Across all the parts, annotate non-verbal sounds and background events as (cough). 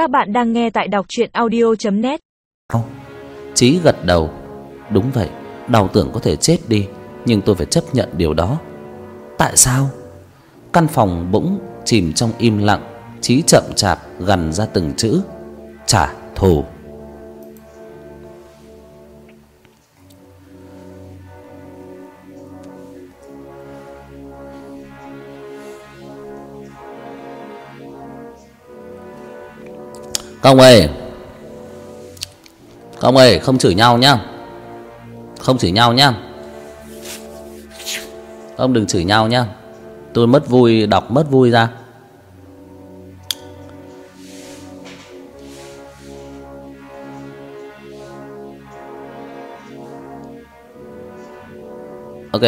Các bạn đang nghe tại đọc chuyện audio.net Chí gật đầu. Đúng vậy, Đau tưởng có thể chết đi, Nhưng tôi phải chấp nhận điều đó. Tại sao? Căn phòng bỗng chìm trong im lặng, Chí chậm chạp gần ra từng chữ. Trả thù. Công ơi. Công ơi không chửi nhau nhá. Không chửi nhau nhá. Ông đừng chửi nhau nhá. Tôi mất vui đọc mất vui ra. Ok.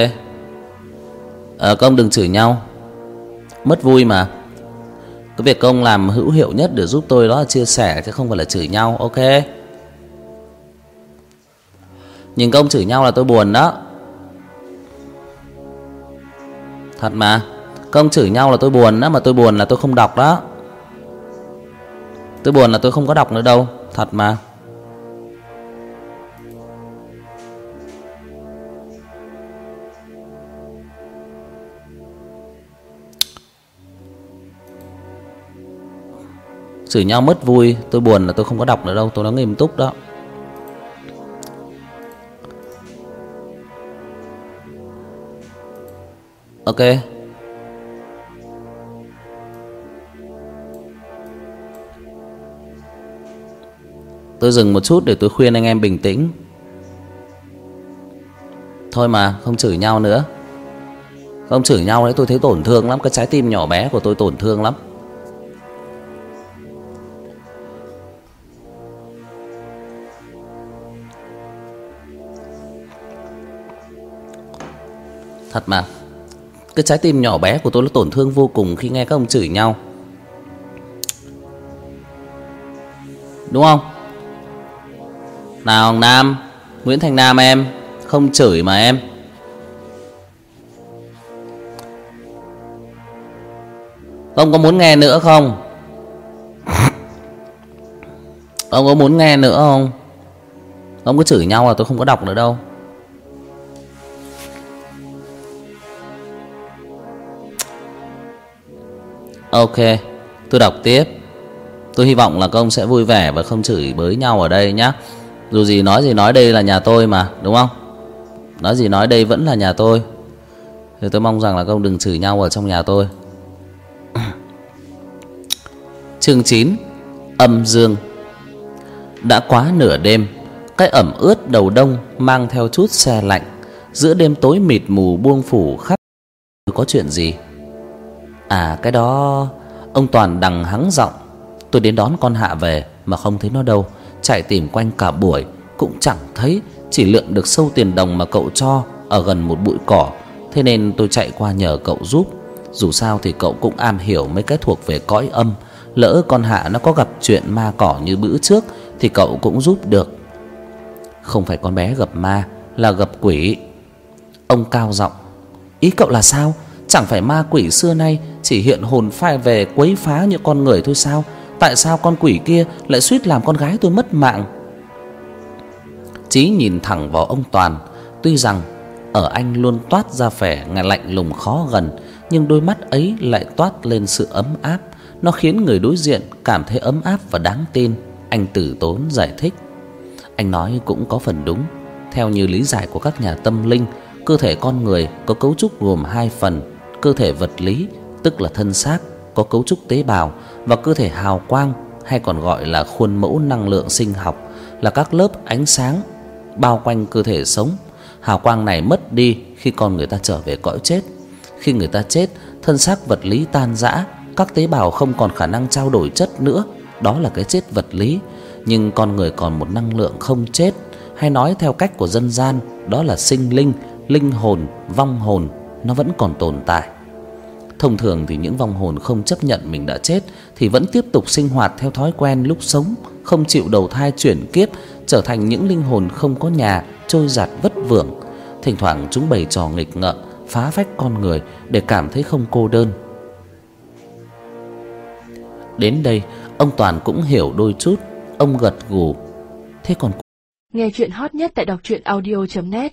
Ờ, à, Công đừng chửi nhau. Mất vui mà. Cái việc công làm hữu hiệu nhất để giúp tôi đó là chia sẻ, Chứ không phải là chửi nhau, Ok? Nhìn công chửi nhau là tôi buồn đó. Thật mà. Công chửi nhau là tôi buồn đó, Mà tôi buồn là tôi không đọc đó. Tôi buồn là tôi không có đọc nữa đâu. Thật mà. Chửi nhau mất vui. Tôi buồn là tôi không có đọc nữa đâu, Tôi nói nghiêm túc đó. Ok. Tôi dừng một chút để tôi khuyên anh em bình tĩnh. Thôi mà, không chửi nhau nữa. Không chửi nhau đấy tôi thấy tổn thương lắm. Cái trái tim nhỏ bé của tôi tổn thương lắm. Thật mà. Cái trái tim nhỏ bé của tôi nó tổn thương vô cùng Khi nghe các ông chửi nhau. Đúng không? Nào Nam. Nguyễn Thành Nam em. Không chửi mà em. Ông có muốn nghe nữa không? Ông có muốn nghe nữa không? Ông cứ chửi nhau là tôi không có đọc nữa đâu. Ok, Tôi đọc tiếp. Tôi hy vọng là các ông sẽ vui vẻ và không chửi bới nhau ở đây nhé Dù gì nói gì nói đây là nhà tôi mà, Đúng không? Nói gì nói đây vẫn là nhà tôi. Thì tôi mong rằng là các ông đừng chửi nhau ở trong nhà tôi. (clears throat) Chương 9 Âm Dương. Đã quá nửa đêm, Cái ẩm ướt đầu đông mang theo chút xe lạnh. Giữa đêm tối mịt mù buông phủ khắp. Có chuyện gì? À cái đó, Ông Toàn đằng hắng giọng. Tôi đến đón con Hạ về, Mà không thấy nó đâu. Chạy tìm quanh cả buổi, Cũng chẳng thấy. Chỉ lượm được sâu tiền đồng mà cậu cho Ở gần một bụi cỏ. Thế nên tôi chạy qua nhờ cậu giúp. Dù sao thì cậu cũng am hiểu mấy cái thuộc về cõi âm. Lỡ con Hạ nó có gặp chuyện ma cỏ như bữa trước, Thì cậu cũng giúp được. Không phải con bé gặp ma, Là gặp quỷ. Ông cao giọng, Ý cậu là sao? Chẳng phải ma quỷ xưa nay chỉ hiện hồn phai về quấy phá những con người thôi sao? Tại sao con quỷ kia lại suýt làm con gái tôi mất mạng? Chí nhìn thẳng vào ông Toàn, tuy rằng ở anh luôn toát ra vẻ ngài lạnh lùng khó gần, nhưng đôi mắt ấy lại toát lên sự ấm áp, nó khiến người đối diện cảm thấy ấm áp và đáng tin. Anh tử tốn giải thích. Anh nói cũng có phần đúng, theo như lý giải của các nhà tâm linh, cơ thể con người có cấu trúc gồm hai phần, cơ thể vật lý tức là thân xác có cấu trúc tế bào và cơ thể hào quang hay còn gọi là khuôn mẫu năng lượng sinh học là các lớp ánh sáng bao quanh cơ thể sống. Hào quang này mất đi khi con người ta trở về cõi chết. Khi người ta chết, thân xác vật lý tan rã, các tế bào không còn khả năng trao đổi chất nữa, đó là cái chết vật lý, nhưng con người còn một năng lượng không chết, hay nói theo cách của dân gian, đó là sinh linh, linh hồn, vong hồn, nó vẫn còn tồn tại. Thông thường thì những vong hồn không chấp nhận mình đã chết thì vẫn tiếp tục sinh hoạt theo thói quen lúc sống, không chịu đầu thai chuyển kiếp, trở thành những linh hồn không có nhà, trôi giạt vất vưởng. Thỉnh thoảng chúng bày trò nghịch ngợm, phá phách con người để cảm thấy không cô đơn. Đến đây, Ông Toàn cũng hiểu đôi chút, ông gật gù. Thế còn Nghe chuyện hot nhất tại đọc truyện audio net